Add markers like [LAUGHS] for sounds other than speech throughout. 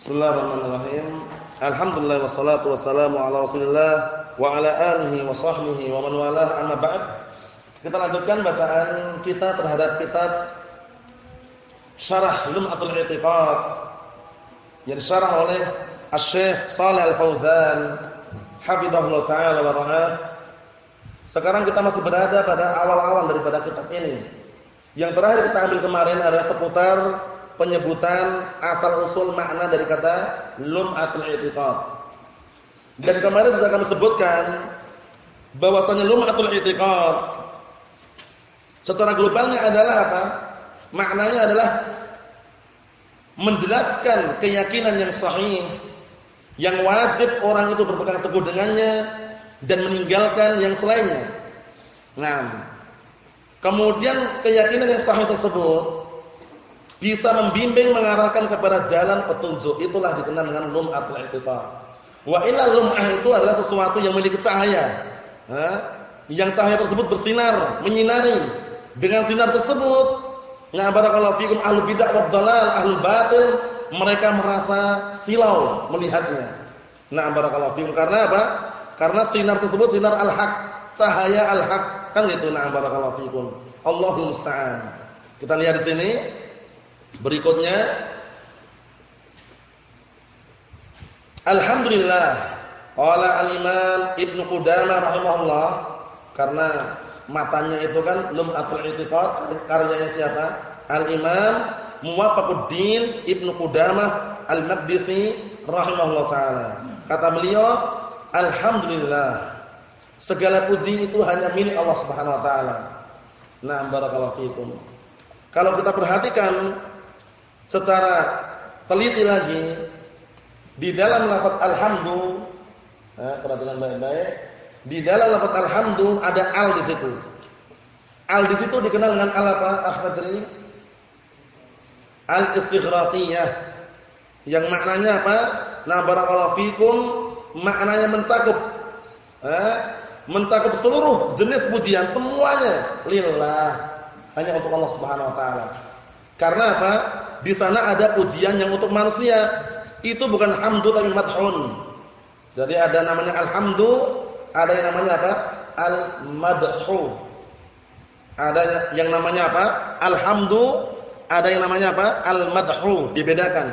Bismillahirrahmanirrahim. Alhamdulillah wassalatu wassalamu ala Rasulillah wa ala alihi wa sahbihi wa man walah amma ba'd. Kita lanjutkan bacaan kita terhadap kitab Syarah Lum'atul I'tiqad yang disyarah oleh Asy-Syaikh Shalih Al-Fauzan hafizahullah taala wa ra'ah. Sekarang kita masih berada pada awal-awal daripada kitab ini. Yang terakhir kita ambil kemarin adalah seputar penyebutan asal usul makna dari kata lum'atul i'tiqad. Dan kemarin sudah kami sebutkan bahwasanya lum'atul i'tiqad secara globalnya adalah apa? Maknanya adalah menjelaskan keyakinan yang sahih yang wajib orang itu berpegang teguh dengannya dan meninggalkan yang selainnya. Nah, kemudian keyakinan yang sahih tersebut bisa membimbing mengarahkan kepada jalan petunjuk. Itulah dikenal dengan lum'atul i'tiqad. Wa illa lum'ah itu adalah sesuatu yang memiliki cahaya. Ha? Yang cahaya tersebut bersinar, menyinari. Dengan sinar tersebut, na barakallahu fikum ahlul bid'ah wad dalal, ahlul batil, mereka merasa silau melihatnya. Na barakallahu fikum karena apa? Karena sinar tersebut sinar al-haq, cahaya al-haq. Kan gitu na barakallahu fikum. Allahu musta'an. Kita lihat di sini Berikutnya Alhamdulillah qala al-Imam Ibnu Qudamah rahimahullah karena matanya itu kan Lum'atul I'tiqad karyanya siapa? Al-Imam Muwafaquddin Ibnu Qudamah Al-Maqdisi rahimahullah taala. Kata beliau, alhamdulillah segala puji itu hanya milik Allah Subhanahu wa taala. Nah, barakallahu fikum. Kalau kita perhatikan secara teliti lagi di dalam lafaz alhamdu eh, perhatikan baik-baik di dalam lafaz alhamdu ada al di situ. Al di situ dikenal dengan al apa akhfajri al istighraqiyah yang maknanya apa? Nah barakallahu fikum maknanya mencakup eh, mencakup seluruh jenis pujian semuanya lillah hanya untuk Allah Subhanahu wa taala. Karena apa di sana ada pujian yang untuk manusia. Itu bukan hamdu tapi madhun. Jadi ada namanya alhamdu, ada yang namanya apa? Al-madhu. Ada yang namanya apa? Alhamdu, ada yang namanya apa? Al-madhu, dibedakan.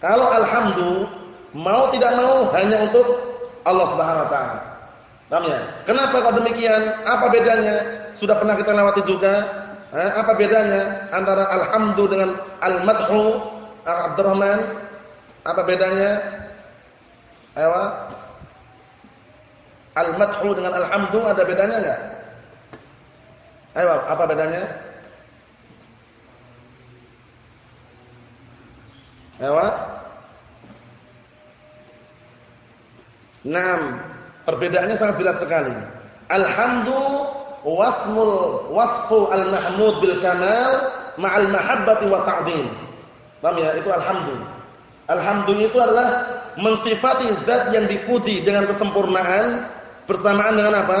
Kalau alhamdu mau tidak mau hanya untuk Allah Subhanahu wa taala. Paham ya? Kenapa kalau demikian? Apa bedanya? Sudah pernah kita lewati juga Eh, apa bedanya antara alhamdu dengan al-madhu Abdurrahman? Apa bedanya? Ayo. Al-madhu dengan alhamdu ada bedanya enggak? Ayo, apa bedanya? Ayo. Naam, perbedaannya sangat jelas sekali. Alhamdu wasmul wasfu al-mahmud bil kamal ma'al mahabbati wa ta'dhim. Paham ya? Itu alhamdu. Alhamdu itu adalah mensifati zat yang dipuji dengan kesempurnaan bersamaan dengan apa?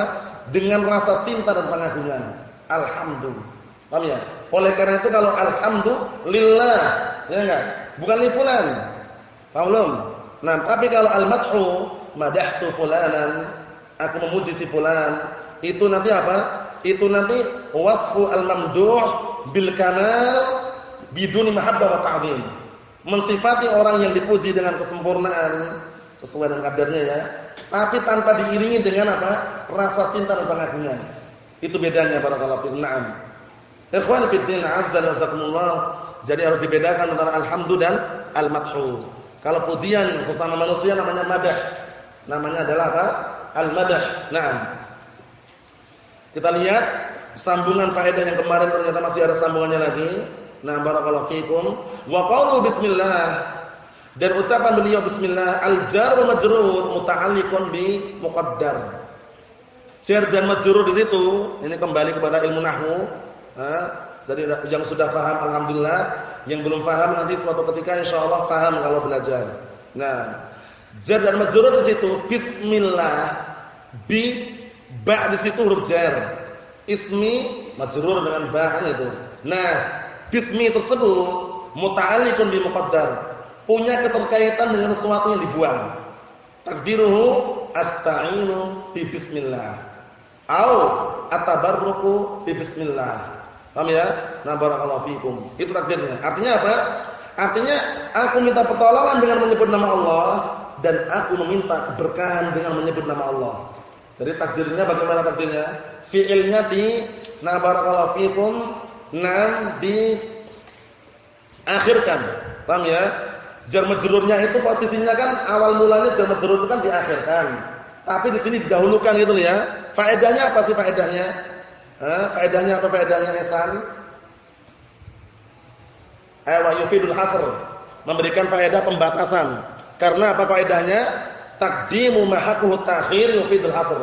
Dengan rasa cinta dan pengagungan. Alhamdu. Paham ya? Oleh karena itu kalau alhamdu lillah, ya enggak? Bukan li fulan. Paham belum? Nah, tapi kalau al-madhu madahtu fulanan, aku memuji si fulan, itu nanti apa? Itu nanti wasfu al-mamduh bil kamal biduni mahabbah wa ta'zim. Mensifati orang yang dipuji dengan kesempurnaan sesuai dengan kadarnya ya, tapi tanpa diiringi dengan apa? rasa cinta dan pengagungan. Itu bedanya para fiikum. Naam. Ikhwan fi din azza wa. Jadi harus dibedakan antara alhamdu dan al-madhu. Kalau pujian sesama manusia namanya madah. Namanya adalah apa? Al-madah. Naam. Kita lihat sambungan faedah yang kemarin ternyata masih ada sambungannya lagi. Nah, barakallahu fikum. Wa qaulu bismillah dan ucapan beliau bismillah al-jar wa majrur muta'alliqun bi muqaddar. Jar dan majrur di situ ini kembali kepada ilmu nahwu. jadi yang sudah paham alhamdulillah, yang belum paham nanti suatu ketika insyaallah paham kalau belajar. Nah, jar dan majrur di situ bismillah bi Ba di situ huruf jar. Ismi majrur dengan ba itu. Nah, bismi tersebut muta'alliqun bi muqaddar. punya keterkaitan dengan sesuatu yang dibuang. Takdiruhu asta'inu bi bismillah. Au atabarruku bi bismillah. Paham ya? Nah barakallahu fikum. Itu takdirnya. Artinya apa? Artinya aku minta pertolongan dengan menyebut nama Allah dan aku meminta keberkahan dengan menyebut nama Allah. Jadi takdirnya bagaimana takdirnya? Fi'ilnya di na barakallahu fikum nam di akhirkan. Paham ya? Jar majrurnya itu posisinya kan awal mulanya jar majrur itu kan diakhirkan. Tapi di sini didahulukan gitu ya. Faedahnya apa sih faedahnya? Eh, faedahnya apa faedahnya Ihsan? Ayo yufidul hasr, memberikan faedah pembatasan. Karena apa faedahnya? Takdimu mahakuhu takhir yufidul hasr.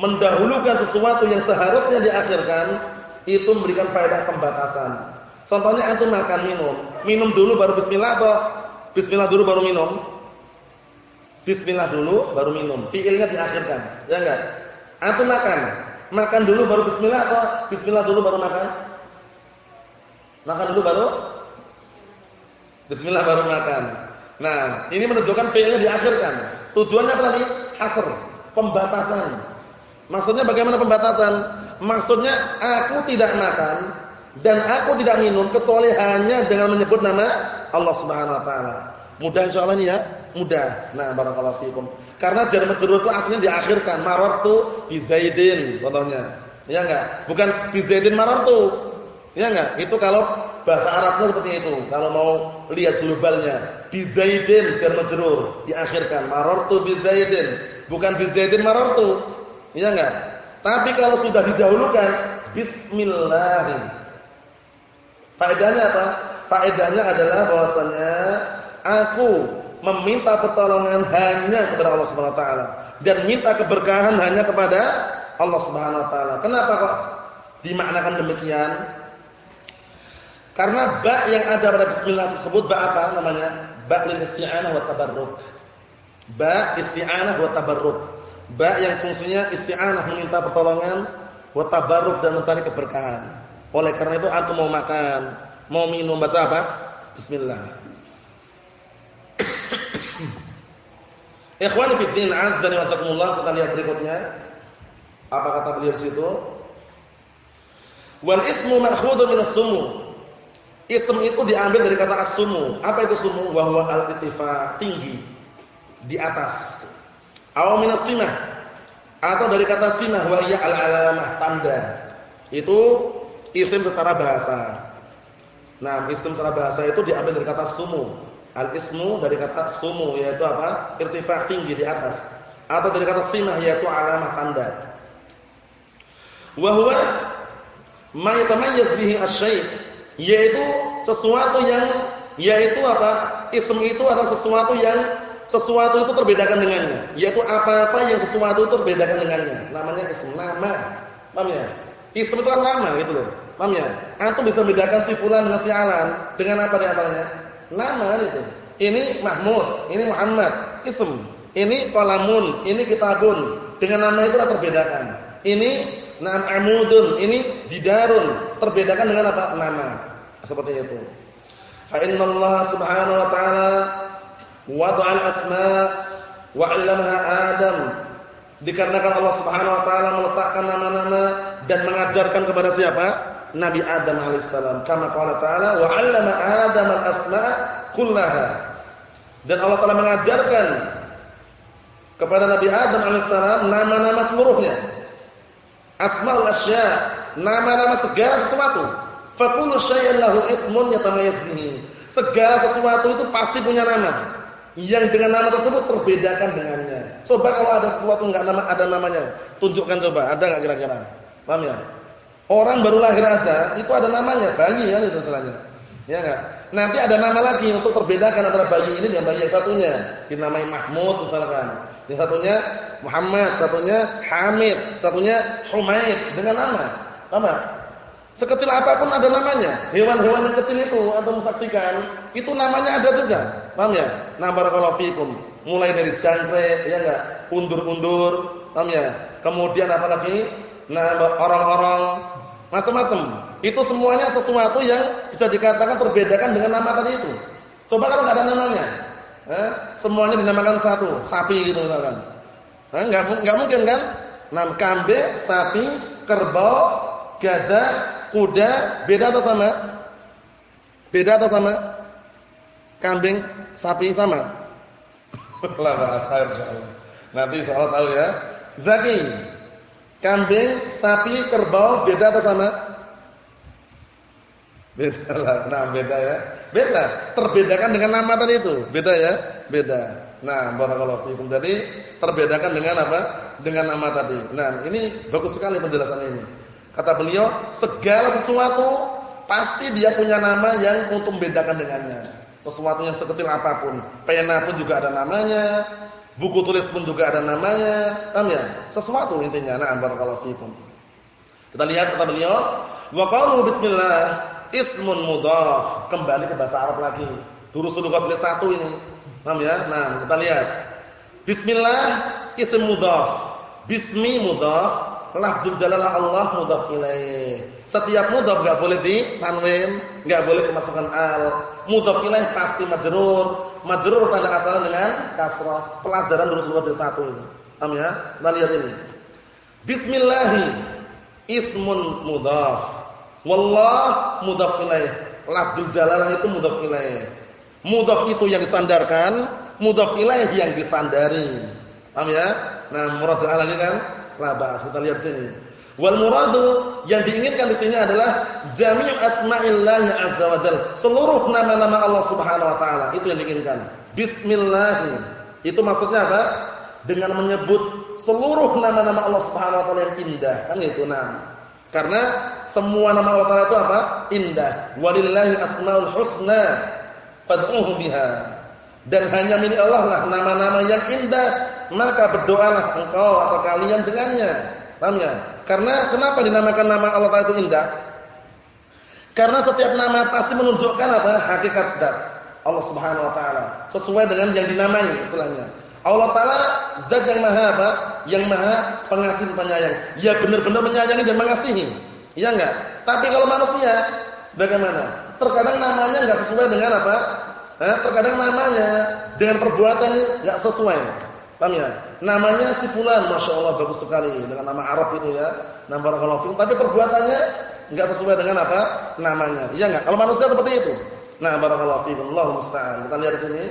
Mendahulukan sesuatu yang seharusnya diakhirkan itu memberikan faedah pembatasan. Contohnya antum makan minum, minum dulu baru bismillah atau bismillah dulu baru minum? Bismillah dulu baru minum. Fiilnya diakhirkan, ya enggak? Antum makan, makan dulu baru bismillah atau bismillah dulu baru makan? Makan dulu baru bismillah baru makan. Nah, ini menunjukkan fiilnya diakhirkan. Tujuannya apa tadi? Hasr, pembatasan. Maksudnya bagaimana pembatasan? Maksudnya aku tidak makan dan aku tidak minum kecuali hanya dengan menyebut nama Allah Subhanahu wa taala. Mudah insyaallah ya, mudah. Nah, barakallahu fikum. Karena jar majrur itu aslinya diakhirkan. Marartu bi Zaidin contohnya. Ya enggak? Bukan bi Zaidin marartu. Ya enggak? Itu kalau bahasa Arabnya seperti itu. Kalau mau lihat globalnya, bi Zaidin jar majrur diakhirkan. Marartu bi Zaidin, bukan bi Zaidin marartu. Ya enggak? Tapi kalau sudah didahulukan bismillah. Faedahnya apa? Faedahnya adalah bahwasanya aku meminta pertolongan hanya kepada Allah Subhanahu wa taala dan minta keberkahan hanya kepada Allah Subhanahu wa taala. Kenapa kok dimaknakan demikian? Karena ba yang ada pada bismillah tersebut ba apa namanya? Ba lil isti'anah wa tabarruk. Ba isti'anah wa tabarruk. Ba yang fungsinya isti'anah meminta pertolongan wa tabarruk dan mencari keberkahan. Oleh karena itu antum mau makan, mau minum baca apa? Bismillah. [COUGHS] Ikhwan fi din azza wa jalla kita lihat berikutnya. Apa kata beliau di situ? Wal ismu ma'khudun min as-sumu. Ism itu diambil dari kata as-sumu. Apa itu sumu? Wa huwa al-ittifa, tinggi di atas. Aw min as-simah. Atau dari kata simah wa hiya al-alamah, tanda. Itu isim secara bahasa. Nah, isim secara bahasa itu diambil dari kata sumu. Al-ismu dari kata sumu yaitu apa? Irtifa tinggi di atas. Atau dari kata simah yaitu alamah tanda. Wa huwa ma yatamayyiz bihi asy yaitu sesuatu yang yaitu apa? Ism itu adalah sesuatu yang sesuatu itu terbedakan dengannya, yaitu apa-apa yang sesuatu itu terbedakan dengannya. Namanya ism, nama. Paham ya? Ism itu kan nama gitu loh. Paham ya? Antum bisa membedakan si fulan dengan si alan dengan apa di antaranya? Nama itu. Ini Mahmud, ini Muhammad, ism. Ini qalamun, ini kitabun. Dengan nama itu terbedakan. Ini Naam amudun, ini jidarun, terbedakan dengan apa? Nama. Seperti itu. Fa Allah subhanahu wa ta'ala wada'a al-asma' wa 'allamaha Adam. Dikarenakan Allah Subhanahu wa taala meletakkan nama-nama dan mengajarkan kepada siapa? Nabi Adam alaihissalam. Kama qala ta'ala wa 'allama Adam al-asma' kullaha. Dan Allah telah mengajarkan kepada Nabi Adam alaihissalam nama-nama seluruhnya. Asmaul asya, nama-nama segala sesuatu. Fa kullu syai'in lahu ismun yatamayyiz bihi. Segala sesuatu itu pasti punya nama yang dengan nama tersebut terbedakan dengannya. Coba kalau ada sesuatu enggak nama ada namanya, tunjukkan coba, ada enggak kira-kira? Paham ya? Orang baru lahir aja itu ada namanya, bayi kan itu istilahnya. Ya enggak? Nanti ada nama lagi untuk terbedakan antara bayi ini dengan bayi yang satunya. Dinamai Mahmud misalkan. Yang satunya Muhammad, satunya Hamid, satunya Humaid dengan nama. Paham Sekecil apa pun ada namanya. Hewan-hewan yang kecil itu atau mensaksikan, itu namanya ada juga. Paham ya? Nah, barakallahu. Mulai dari jangkrik, ya enggak? Undur-undur, paham ya? Kemudian apa lagi? Nah, orang-orang macam-macam. Itu semuanya sesuatu yang bisa dikatakan terbedakan dengan nama tadi itu. Coba kalau nggak ada namanya, eh, semuanya dinamakan satu, sapi gitu misalkan. Eh, nggak nggak mungkin kan? Nam kambing, sapi, kerbau, gada, kuda, beda atau sama? Beda atau sama? Kambing, sapi sama? [LAUGHS] Lah bahasa Nanti soal tahu ya. Zaki. Kambing, sapi, kerbau beda atau sama? Beda lah. Nah, beda ya. Beda. Terbedakan dengan nama tadi itu. Beda ya? Beda. Nah, barakallahu fiikum. Jadi terbedakan dengan apa? Dengan nama tadi. Nah, ini bagus sekali penjelasan ini. Kata beliau, segala sesuatu pasti dia punya nama yang untuk membedakan dengannya. Sesuatu yang sekecil apa pun. Pena pun juga ada namanya, buku tulis pun juga ada namanya, paham ya? Sesuatu intinya. Nah, barakallahu fiikum. Kita lihat kata beliau, wa qalu bismillah ismun mudhaf. Kembali ke bahasa Arab lagi. Durus tulis satu ini. Paham ya? Nah, kita lihat. Bismillah ism mudhaf. Bismi mudhaf lafzul jalalah Allah mudhaf ilaih. Setiap mudhaf enggak boleh di tanwin, enggak boleh kemasukan al. Mudhaf ilaih pasti majrur. Majrur tanda asalnya dengan kasrah. Pelajaran dulu sebuah satu ini. Paham ya? Kita lihat ini. Bismillah ismun mudhaf. Wallah mudhaf ilaih. Lafzul jalalah itu mudhaf ilaih. Mudhaf itu yang disandarkan, mudhaf ilaih yang disandari. Paham ya? Nah, murad lagi kan? labas. Kita lihat sini. Wal muradu yang diinginkan di sini adalah jami' asma'illahi azza wa jalla. Seluruh nama-nama Allah Subhanahu wa taala itu yang diinginkan. Bismillah. Itu maksudnya apa? Dengan menyebut seluruh nama-nama Allah Subhanahu wa taala yang indah. Kan gitu nah. Karena semua nama Allah taala itu apa? Indah. Walillahi asmaul husna fad'uhu biha. Dan hanya milik Allah lah nama-nama yang indah maka berdoalah engkau atau kalian dengannya. Paham ya? Karena kenapa dinamakan nama Allah itu indah? Karena setiap nama pasti menunjukkan apa? Hakikat zat Allah Subhanahu wa taala, sesuai dengan yang dinamai istilahnya. Allah taala zat yang maha apa? Yang maha pengasih penyayang. Ya benar-benar menyayangi dan mengasihi. Iya enggak? Tapi kalau manusia bagaimana? Terkadang namanya enggak sesuai dengan apa? Eh, terkadang namanya dengan perbuatannya enggak sesuai. Paham ya? Namanya si fulan, Masya Allah bagus sekali dengan nama Arab itu ya. Nama barakallahu tapi perbuatannya enggak sesuai dengan apa? namanya. Iya enggak? Kalau manusia seperti itu. Nah, barakallahu fikum, Allahu musta'an. Kita lihat di sini.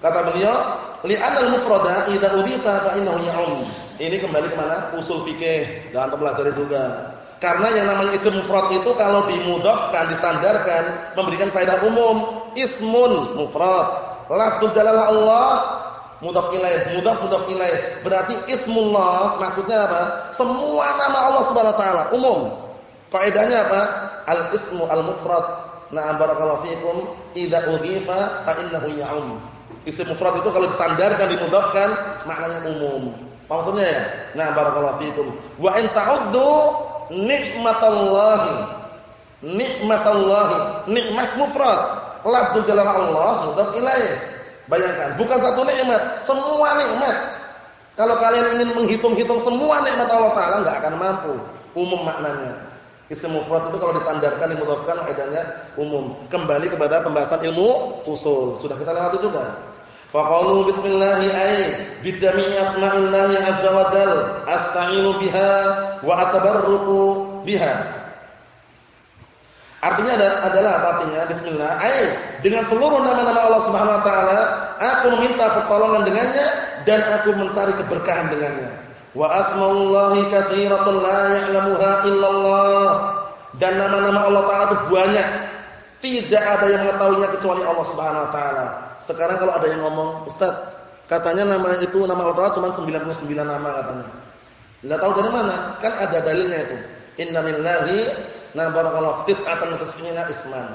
Kata beliau, li'anal mufrada idza udhifa fa innahu ya'um. Ini kembali ke mana? Usul fikih dan pelajari juga. Karena yang namanya isim mufrad itu kalau dimudhafkan, disandarkan, memberikan faedah umum. Ismun mufrad Lafzul jalalah Allah mudhaf ilaih, mudhaf mudhaf ilaih. Berarti ismullah maksudnya apa? Semua nama Allah Subhanahu wa taala umum. Faedahnya apa? Al-ismu al-mufrad. Na'am barakallahu fikum idza udhifa fa innahu ya'um. Isim mufrad itu kalau disandarkan dimudhafkan maknanya umum. Maksudnya ya? Nah, barakallahu fikum. Wa in ta'uddu nikmatallahi. Nikmatallahi, nikmat mufrad lafzul jalalah Allah mudhaf ilaih. Bayangkan, bukan satu nikmat, semua nikmat. Kalau kalian ingin menghitung-hitung semua nikmat Allah taala enggak akan mampu. Umum maknanya. Isim mufrad itu kalau disandarkan dimudhafkan faedahnya umum. Kembali kepada pembahasan ilmu usul. Sudah kita lewati juga. Faqalu bismillahi ay bi jami'i asma'illahi azza wa jalla asta'inu biha wa atabarruku biha. Artinya adalah apa artinya? Bismillah. Ai dengan seluruh nama-nama Allah Subhanahu wa taala, aku meminta pertolongan dengannya dan aku mencari keberkahan dengannya. Wa asmaullahi katsiratun la ya'lamuha illallah. Dan nama-nama Allah taala itu banyak. Tidak ada yang mengetahuinya kecuali Allah Subhanahu wa taala. Sekarang kalau ada yang ngomong, "Ustaz, katanya nama itu nama Allah taala cuma 99 nama katanya." Enggak tahu dari mana? Kan ada dalilnya itu. Inna lillahi Nah, barakallahu tis'atan tis'ina isman.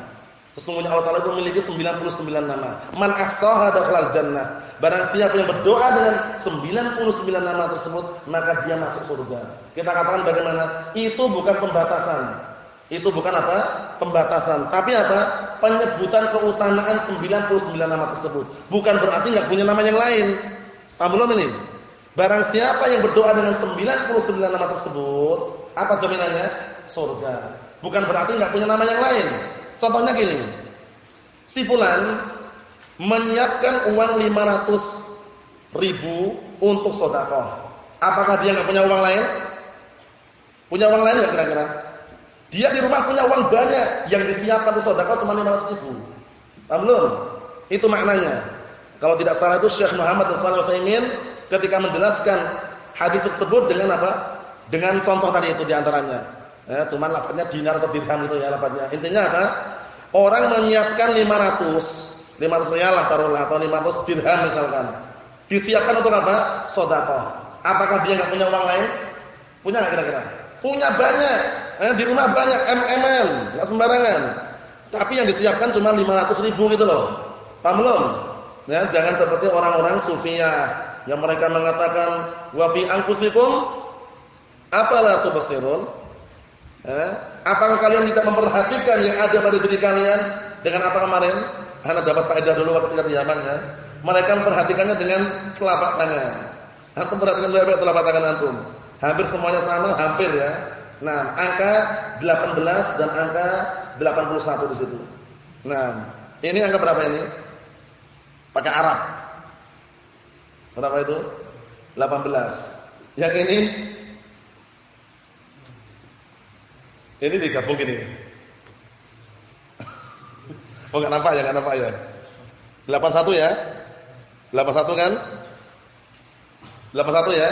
Sesungguhnya Allah Taala memiliki 99 nama. Man ahsaha dakhalal jannah. Barang siapa yang berdoa dengan 99 nama tersebut, maka dia masuk surga. Kita katakan bagaimana? Itu bukan pembatasan. Itu bukan apa? Pembatasan. Tapi apa? Penyebutan keutamaan 99 nama tersebut. Bukan berarti enggak punya nama yang lain. Paham belum ini? Barang siapa yang berdoa dengan 99 nama tersebut, apa jaminannya? Surga. Bukan berarti nggak punya nama yang lain. Contohnya gini, Si fulan menyiapkan uang 500 ribu untuk sedekah. Apakah dia nggak punya uang lain? Punya uang lain nggak kira-kira? Dia di rumah punya uang banyak, yang disiapkan untuk sedekah cuma 500 ribu. Paham belum? Itu maknanya. Kalau tidak salah itu Syekh Muhammad bin Shalih ketika menjelaskan hadis tersebut dengan apa? Dengan contoh tadi itu di antaranya. Ya, cuman lafadznya dinar atau dirham itu ya lafadznya. Intinya apa? Orang menyiapkan 500, 500 rial lah taruhlah atau 500 dirham misalkan. Disiapkan untuk apa? Sedekah. Apakah dia enggak punya uang lain? Punya enggak kira-kira? Punya banyak. Eh, di rumah banyak MMN, enggak sembarangan. Tapi yang disiapkan cuma 500 ribu gitu loh. Paham belum? Ya, jangan seperti orang-orang sufiyah yang mereka mengatakan wa fi anfusikum afala tubsirun? Eh, apakah kalian tidak memperhatikan yang ada pada diri kalian dengan apa kemarin? Anda dapat faedah dulu waktu kita di Yaman ya. Mereka memperhatikannya dengan telapak tangan. Antum perhatikan telapak tangan antum. Hampir semuanya sama, hampir ya. Nah, angka 18 dan angka 81 di situ. Nah, ini angka berapa ini? Pakai Arab. Berapa itu? 18. Yang ini Ini digabung ini. [LAUGHS] Oh enggak nampak ya, enggak nampak ya. 81 ya. 81 kan? 81 ya.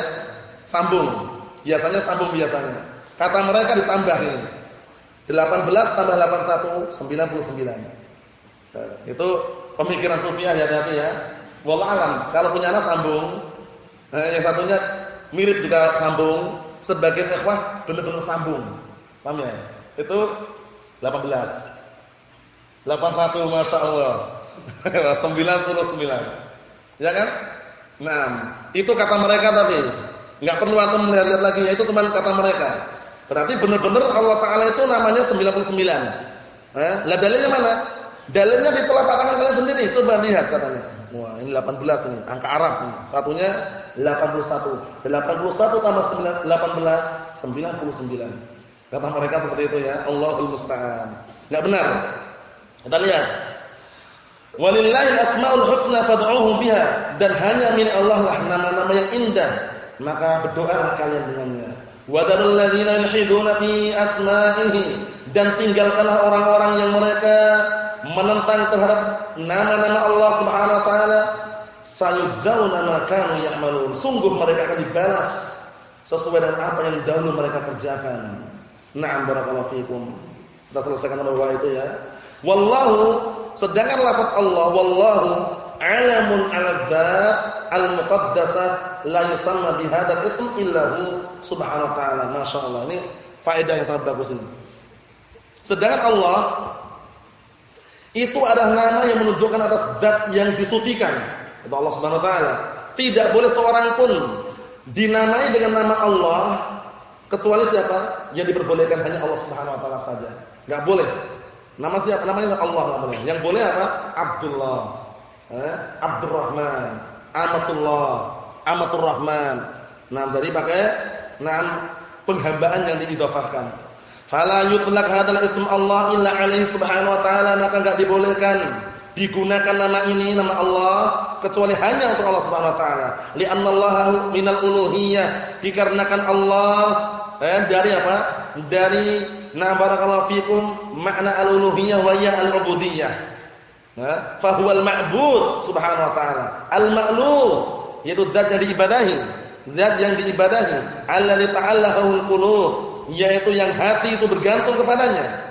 Sambung. Biasanya sambung biasanya. Kata mereka ditambah ini. 18 tambah 81 99. Nah, itu pemikiran sufi ya hati-hati ya. Wallah alam, kalau punya anak sambung, nah, yang satunya mirip juga sambung, sebagian ikhwah benar-benar sambung. Paham ya? Itu 18. 81 Masya Allah [LAUGHS] 99 Ya kan? Nah Itu kata mereka tapi nggak perlu antum melihat lagi ya Itu cuma kata mereka Berarti benar-benar Allah Ta'ala itu namanya 99 eh? Lah dalilnya mana? Dalilnya di telapak tangan kalian sendiri Coba lihat katanya Wah ini 18 ini Angka Arab ini. Satunya 81 81 tambah 18 99 Kata mereka seperti itu ya. Allahul musta'an. Enggak benar. Kita lihat. Walillahil asmaul husna fad'uuhu biha dan hanya milik Allah lah nama-nama yang indah. Maka berdoalah kalian dengannya. Wa darul ladzina yulhiduna fi asma'ihi dan tinggalkanlah orang-orang yang mereka menentang terhadap nama-nama Allah Subhanahu wa taala sayuzzauna ma kanu ya'malun. Sungguh mereka akan dibalas sesuai dengan apa yang dahulu mereka kerjakan. Na'am barakallahu fikum. Kita selesaikan bahwa itu ya. Wallahu sedangkan lafaz Allah wallahu alamun 'ala dzat al-muqaddasah la yusamma bihadzal ism illa hu subhanahu wa ta'ala. Masyaallah. Ini faedah yang sangat bagus ini. Sedangkan Allah itu adalah nama yang menunjukkan atas zat yang disucikan. Itu Allah Subhanahu wa taala. Tidak boleh seorang pun dinamai dengan nama Allah Kecuali siapa? Yang diperbolehkan hanya Allah Subhanahu wa taala saja. Enggak boleh. Nama siapa? Namanya Allah enggak boleh. Yang boleh apa? Abdullah. Eh? Abdurrahman, Amatullah, Amatur Rahman. Nah, jadi pakai nam penghambaan yang diidhafahkan. Fala yutlaq hadzal ism Allah illa alaihi subhanahu wa ta'ala maka enggak dibolehkan digunakan nama ini nama Allah kecuali hanya untuk Allah Subhanahu wa taala. Li'anna Allah minal uluhiyah dikarenakan Allah eh, dari apa? Dari na barakallahu fikum makna al-uluhiyah wa ya al-ubudiyah. Nah, fa huwal ma'bud subhanahu wa ta'ala. Al-ma'luh yaitu zat yang diibadahi, zat yang diibadahi, alladzi ta'allahu al-qulub, yaitu yang hati itu bergantung kepadanya.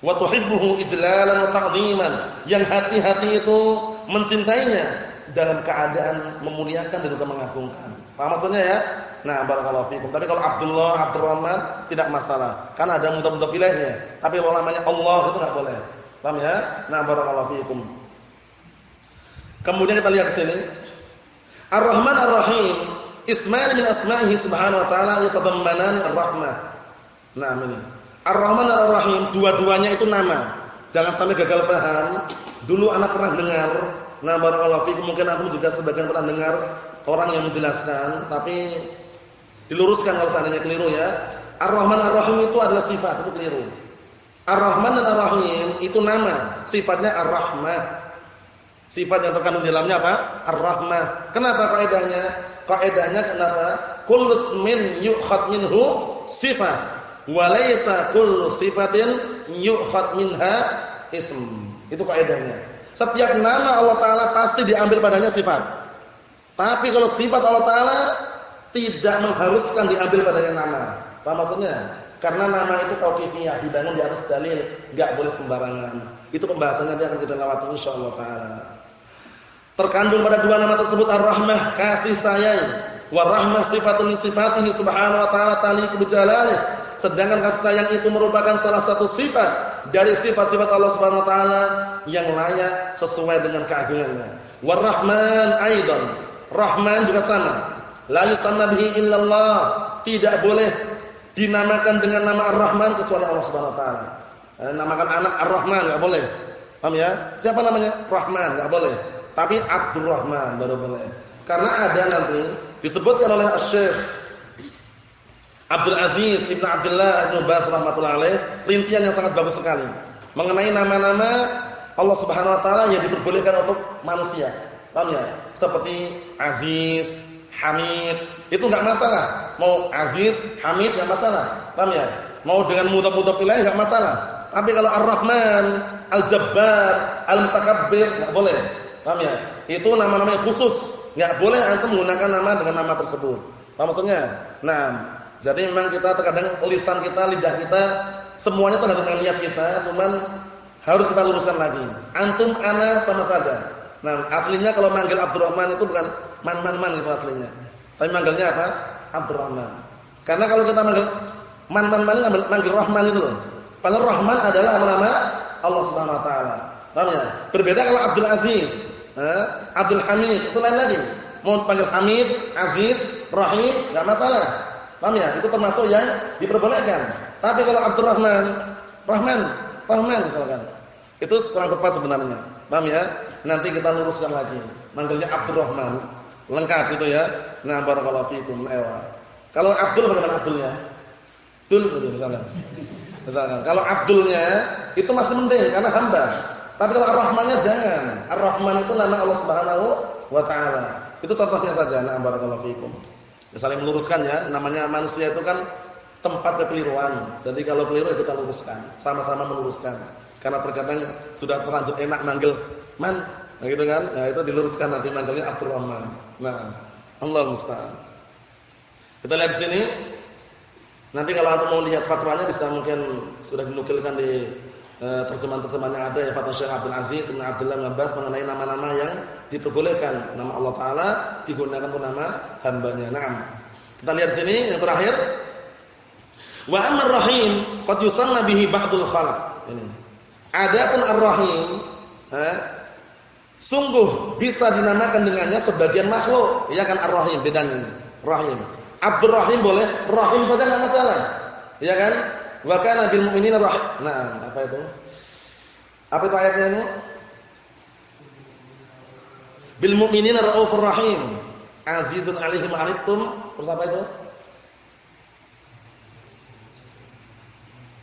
Wa tuhibbuhu ijlalan wa ta'dhiman, yang hati-hati itu mencintainya dalam keadaan memuliakan dan juga mengagungkan. Paham maksudnya ya? Nah, barakallahu fikum. Tapi kalau Abdullah, Abdurrahman tidak masalah. Karena ada mudah-mudah pilihnya. Tapi kalau namanya Allah itu enggak boleh. Paham ya? Nah, barakallahu fikum. Kemudian kita lihat di sini. Ar-Rahman Ar-Rahim, ismani min asma'ihi subhanahu wa ta'ala yatadammanani ar-rahmah. Nah, ini. Ar-Rahman Ar-Rahim, dua-duanya itu nama. Jangan sampai gagal paham. Dulu anak pernah dengar, nah barakallahu fikum mungkin aku juga sebagian pernah dengar orang yang menjelaskan, tapi diluruskan kalau seandainya keliru ya. Ar-Rahman Ar-Rahim itu adalah sifat, itu keliru. Ar-Rahman dan Ar-Rahim itu nama, sifatnya Ar-Rahmah. Sifat yang terkandung di dalamnya apa? Ar-Rahmah. Kenapa kaidahnya? Kaidahnya kenapa? Kullu ismin yu'khad minhu sifat wa laysa kullu sifatin yu'khad minha ism. Itu kaidahnya. Setiap nama Allah taala pasti diambil padanya sifat. Tapi kalau sifat Allah taala tidak mengharuskan diambil padanya nama. Apa maksudnya? Karena nama itu tauqifiyah, dibangun di atas dalil, enggak boleh sembarangan. Itu pembahasannya nanti akan kita lewati insyaallah taala. Terkandung pada dua nama tersebut Ar-Rahmah, kasih sayang. Wa rahmah sifatun sifatihi subhanahu wa ta'ala taliqu bijalalih. Sedangkan kasih sayang itu merupakan salah satu sifat dari sifat-sifat Allah Subhanahu wa taala yang layak sesuai dengan keagungannya. War-Rahman aidan. Rahman juga sama. La yusamma bihi illallah. Tidak boleh dinamakan dengan nama Ar-Rahman kecuali Allah Subhanahu wa taala. Eh, namakan anak Ar-Rahman enggak boleh. Paham ya? Siapa namanya? Rahman enggak boleh. Tapi Abdurrahman baru boleh. Karena ada nanti disebutkan oleh Syekh Abdul Aziz Ibn Abdullah Ibn Bas rahmatullah alaih rincian yang sangat bagus sekali mengenai nama-nama Allah Subhanahu wa taala yang diperbolehkan untuk manusia. Paham ya? Seperti Aziz, Hamid, itu enggak masalah. Mau Aziz, Hamid enggak masalah. Paham ya? Mau dengan mudhaf-mudhaf ilaih enggak masalah. Tapi kalau Ar-Rahman, Al-Jabbar, Al-Mutakabbir enggak boleh. Paham ya? Itu nama-nama khusus. Enggak boleh antum menggunakan nama dengan nama tersebut. Paham maksudnya? Nah, jadi memang kita terkadang lisan kita, lidah kita semuanya tergantung dengan niat kita, cuman harus kita luruskan lagi. Antum ana sama saja. Nah, aslinya kalau manggil Abdurrahman itu bukan man-man-man itu aslinya. Tapi manggilnya apa? Abdurrahman. Karena kalau kita manggil man-man-man manggil, manggil Rahman itu loh. Padahal Rahman adalah nama Allah Subhanahu wa taala. Paham ya? Berbeda kalau Abdul Aziz, eh? Abdul Hamid itu lain lagi. Mau panggil Hamid, Aziz, Rahim enggak masalah. Paham ya? Itu termasuk yang diperbolehkan. Tapi kalau Abdurrahman, Rahman, Rahman misalkan. Itu kurang tepat sebenarnya. Paham ya? Nanti kita luruskan lagi. Manggilnya Abdurrahman. Lengkap itu ya. Nah, barakallahu fikum. Ewa. Kalau Abdul bagaimana Abdulnya? Abdul misalkan. Misalkan kalau Abdulnya itu masih mending karena hamba. Tapi kalau Ar-Rahmannya jangan. Ar-Rahman itu nama Allah Subhanahu wa taala. Itu contohnya saja. Nah, barakallahu fikum. Ya, saling meluruskan ya. Namanya manusia itu kan tempat kekeliruan. Jadi kalau keliru ya kita luruskan, sama-sama meluruskan. Karena terkadang sudah terlanjur enak manggil man, nah, gitu kan? Nah, itu diluruskan nanti manggilnya Abdurrahman. Nah, Allah musta'an. Kita lihat sini. Nanti kalau antum mau lihat fatwanya bisa mungkin sudah dinukilkan di terjemahan-terjemahan yang ada ya fatwa Syekh Abdul Aziz bin Abdullah Abbas mengenai nama-nama yang diperbolehkan nama Allah taala digunakan untuk nama hambanya. Naam. Kita lihat sini yang terakhir. Wa amar rahim qad yusanna bihi ba'dul khalq. Ini. Adapun ar-rahim, eh, sungguh bisa dinamakan dengannya sebagian makhluk. Ya kan ar-rahim bedanya ini. Rahim boleh, Rahim saja enggak masalah. Ya kan? Wa kana bil mu'minina rahim. Nah, apa itu? Apa itu ayatnya ini? Bil mu'minina raufur rahim. Azizun 'alaihim 'anittum. Terus apa itu?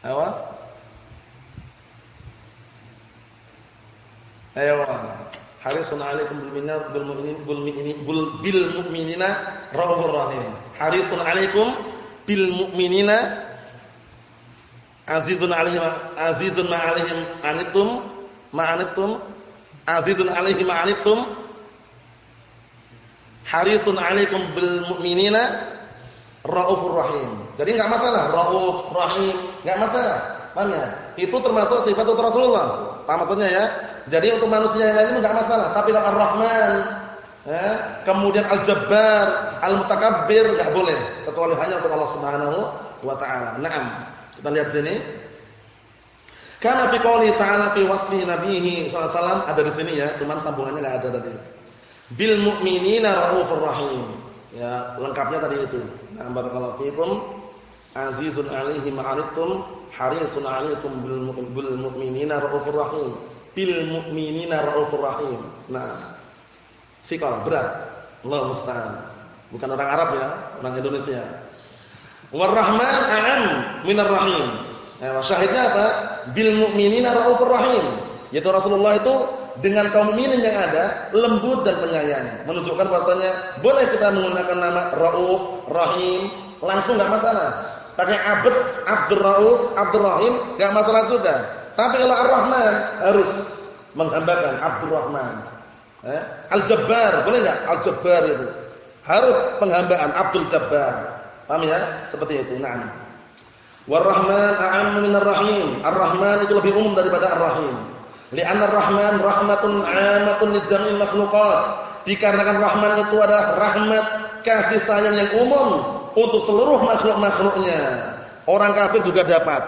Apa? Ayo. Harisun 'alaikum bil mu'minina bil mu'minin bil mu'minin bil mu'minina raufur rahim. Harisun 'alaikum bil mu'minina azizun alaihim azizun ma alaihim anittum ma anittum azizun alaihim ma anittum harisun alaikum bil mu'minina raufur rahim. Jadi enggak masalah rauf, rahim, enggak masalah. Paham? Itu termasuk sifat untuk Rasulullah. Paham maksudnya ya? Jadi untuk manusia yang lain enggak masalah, tapi kalau Ar-Rahman ya, kemudian Al-Jabbar, Al-Mutakabbir enggak boleh kecuali hanya untuk Allah Subhanahu wa taala. Naam. Kita lihat sini. Karena fi qouli ta'ala fi wasfi nabihi sallallahu ada di sini ya, cuman sambungannya enggak ada tadi. Bil mu'minina raufur rahim. Ya, lengkapnya tadi itu. Nah, barakallahu fikum. Azizun 'alaihi ma'anittum harisun 'alaikum bil mu'minina raufur rahim. Bil mu'minina raufur rahim. Nah, sikal berat. Allah musta'an. Bukan orang Arab ya, orang Indonesia. War-Rahman a'am minar rahim. Nah, syahidnya apa? Bil mu'minina raufur rahim. Yaitu Rasulullah itu dengan kaum mukminin yang ada lembut dan penyayang. Menunjukkan bahwasanya boleh kita menggunakan nama Rauf, Rahim, langsung enggak masalah. Pakai Abd, Abdur Rauf, Abdur Rahim enggak masalah juga. Tapi kalau Ar-Rahman harus menghambakan Abdur Rahman. Eh? Al-Jabbar, boleh enggak? Al-Jabbar itu. Harus penghambaan Abdul Jabbar. Paham ya? Seperti itu. Naam. War-Rahman a'ammu minar Rahim. Ar-Rahman itu lebih umum daripada Ar-Rahim. Li'anna Ar-Rahman rahmatun 'amatun li jami'il makhluqat. Dikarenakan Rahman itu adalah rahmat kasih sayang yang umum untuk seluruh makhluk-makhluknya. Orang kafir juga dapat.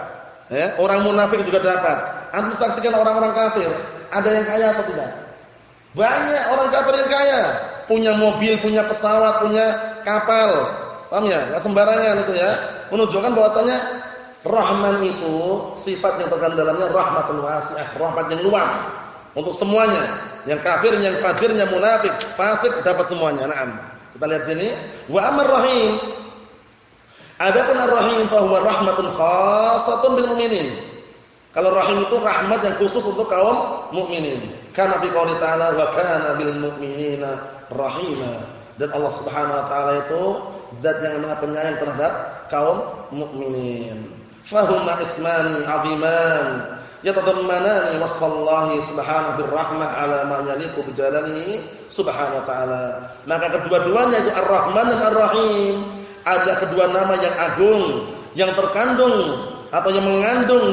Ya, orang munafik juga dapat. Antum saksikan orang-orang kafir, ada yang kaya atau tidak? Banyak orang kafir yang kaya, punya mobil, punya pesawat, punya kapal. Paham ya? Enggak sembarangan itu ya. Menunjukkan bahwasanya Rahman itu sifat yang terkandung dalamnya rahmatul wasi'ah, rahmat yang luas untuk semuanya. Yang kafir, yang fajir, yang munafik, fasik dapat semuanya. Naam. Kita lihat sini, wa amar rahim. Adapun ar-rahim fa huwa rahmatun khassatun bil mu'minin. Kalau rahim itu rahmat yang khusus untuk kaum mukminin. Karena fi qouli ta'ala wa kana bil mu'minina rahima. Dan Allah Subhanahu wa taala itu zat yang Maha penyayang terhadap kaum mukminin. Fahuma ismani 'aziman yatadammanani wasfallahi subhanahu birrahmah ala ma yaliqu subhanahu ta'ala. Maka kedua-duanya itu Ar-Rahman dan Ar-Rahim adalah kedua nama yang agung yang terkandung atau yang mengandung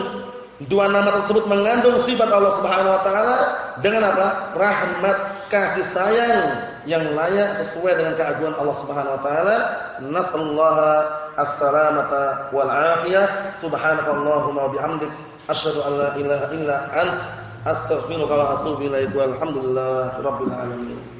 dua nama tersebut mengandung sifat Allah Subhanahu wa taala dengan apa? rahmat, kasih sayang yang layak sesuai dengan keagungan Allah Subhanahu wa taala. Nasallaha as-salamata wal afiyah. Subhanakallahumma wa bihamdik asyhadu an la ilaha illa ant astaghfiruka wa atubu ilaik. Walhamdulillahirabbil alamin.